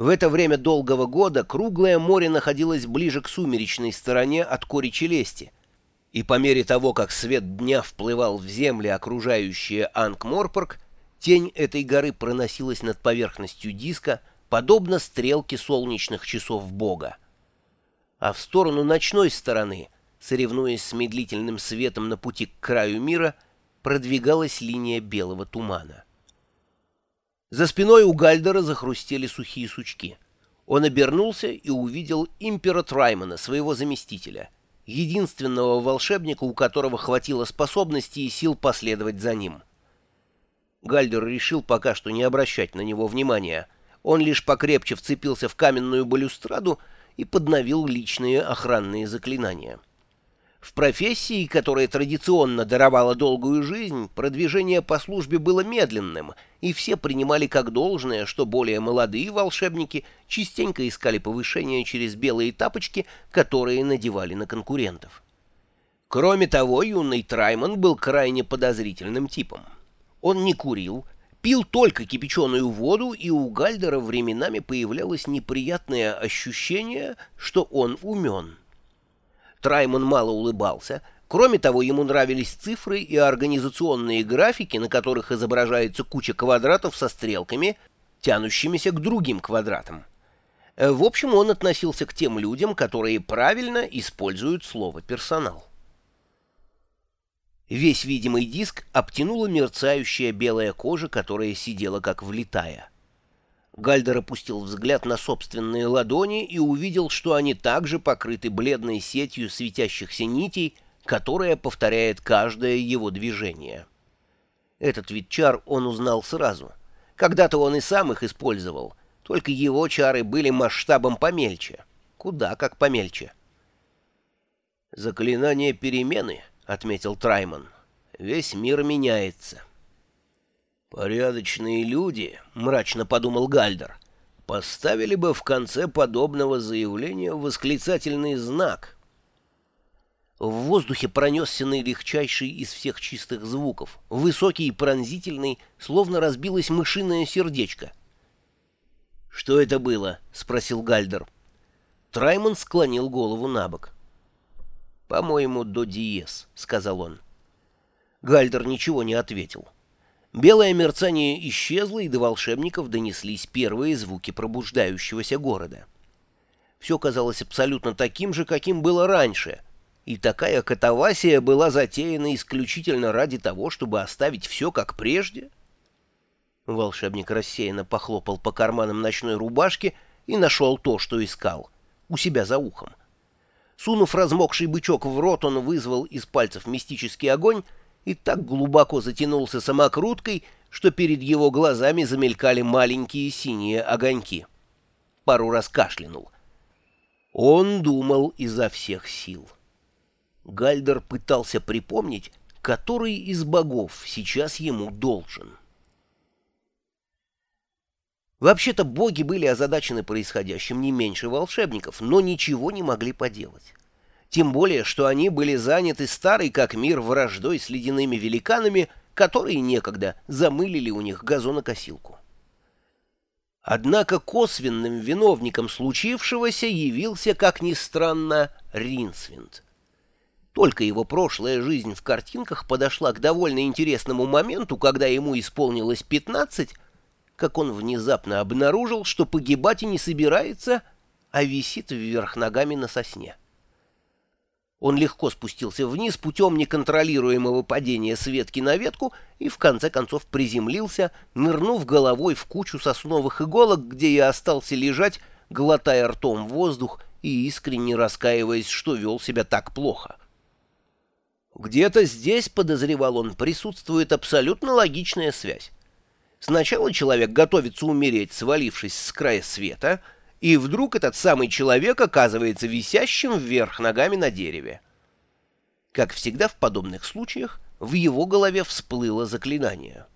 В это время долгого года круглое море находилось ближе к сумеречной стороне от кори Челести, и по мере того, как свет дня вплывал в земли, окружающие Анкморпорг, тень этой горы проносилась над поверхностью диска, подобно стрелке солнечных часов Бога. А в сторону ночной стороны, соревнуясь с медлительным светом на пути к краю мира, продвигалась линия белого тумана. За спиной у Гальдера захрустели сухие сучки. Он обернулся и увидел импера Траймана, своего заместителя, единственного волшебника, у которого хватило способностей и сил последовать за ним. Гальдер решил пока что не обращать на него внимания. Он лишь покрепче вцепился в каменную балюстраду и подновил личные охранные заклинания. В профессии, которая традиционно даровала долгую жизнь, продвижение по службе было медленным, и все принимали как должное, что более молодые волшебники частенько искали повышение через белые тапочки, которые надевали на конкурентов. Кроме того, юный Трайман был крайне подозрительным типом. Он не курил, пил только кипяченую воду, и у Гальдера временами появлялось неприятное ощущение, что он умен. Трайман мало улыбался. Кроме того, ему нравились цифры и организационные графики, на которых изображается куча квадратов со стрелками, тянущимися к другим квадратам. Э, в общем, он относился к тем людям, которые правильно используют слово «персонал». Весь видимый диск обтянула мерцающая белая кожа, которая сидела как влитая. Гальдер опустил взгляд на собственные ладони и увидел, что они также покрыты бледной сетью светящихся нитей, которая повторяет каждое его движение. Этот вид чар он узнал сразу. Когда-то он и сам их использовал, только его чары были масштабом помельче. Куда как помельче. «Заклинание перемены», — отметил Трайман. «Весь мир меняется». «Порядочные люди», — мрачно подумал Гальдер, — «поставили бы в конце подобного заявления восклицательный знак». В воздухе пронесся наилегчайший из всех чистых звуков, высокий и пронзительный, словно разбилось мышиное сердечко. «Что это было?» — спросил Гальдер. Траймон склонил голову на бок. «По-моему, до диез», — сказал он. Гальдер ничего не ответил. Белое мерцание исчезло, и до волшебников донеслись первые звуки пробуждающегося города. Все казалось абсолютно таким же, каким было раньше, и такая катавасия была затеяна исключительно ради того, чтобы оставить все как прежде. Волшебник рассеянно похлопал по карманам ночной рубашки и нашел то, что искал, у себя за ухом. Сунув размокший бычок в рот, он вызвал из пальцев мистический огонь и так глубоко затянулся самокруткой, что перед его глазами замелькали маленькие синие огоньки. Пару раз кашлянул. Он думал изо всех сил. Гальдер пытался припомнить, который из богов сейчас ему должен. Вообще-то боги были озадачены происходящим не меньше волшебников, но ничего не могли поделать тем более, что они были заняты старой как мир враждой с ледяными великанами, которые некогда замылили у них газонокосилку. Однако косвенным виновником случившегося явился, как ни странно, Ринсвинд. Только его прошлая жизнь в картинках подошла к довольно интересному моменту, когда ему исполнилось пятнадцать, как он внезапно обнаружил, что погибать и не собирается, а висит вверх ногами на сосне. Он легко спустился вниз путем неконтролируемого падения с ветки на ветку и в конце концов приземлился, нырнув головой в кучу сосновых иголок, где и остался лежать, глотая ртом воздух и искренне раскаиваясь, что вел себя так плохо. Где-то здесь, подозревал он, присутствует абсолютно логичная связь. Сначала человек готовится умереть, свалившись с края света — и вдруг этот самый человек оказывается висящим вверх ногами на дереве. Как всегда в подобных случаях, в его голове всплыло заклинание.